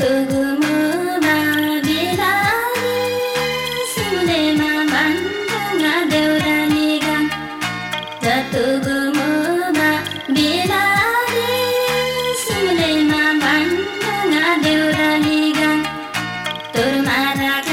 तु घुमबा सुनेमा भा देउरानी गा गुमोबा सुनेमा भा देउरानी गा त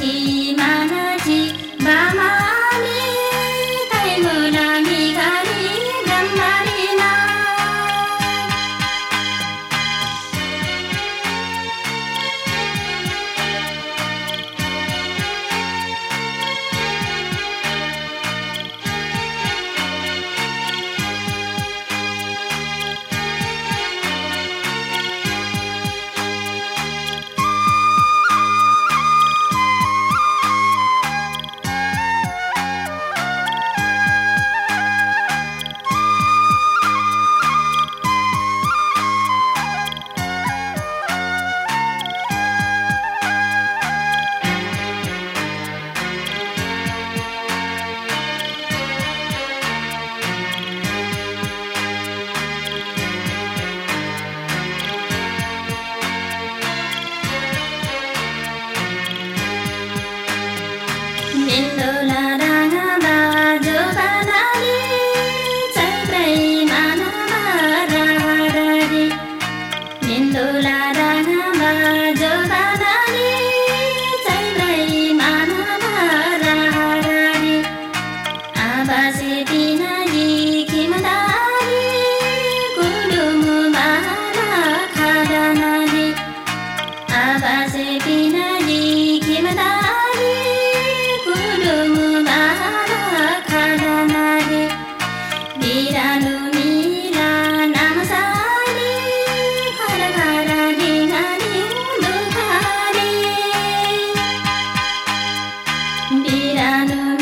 tea. I know.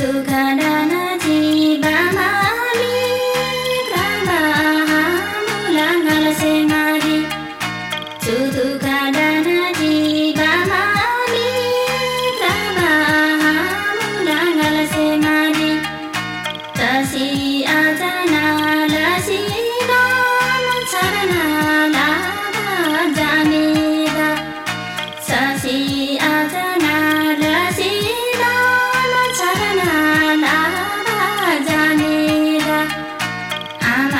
dukana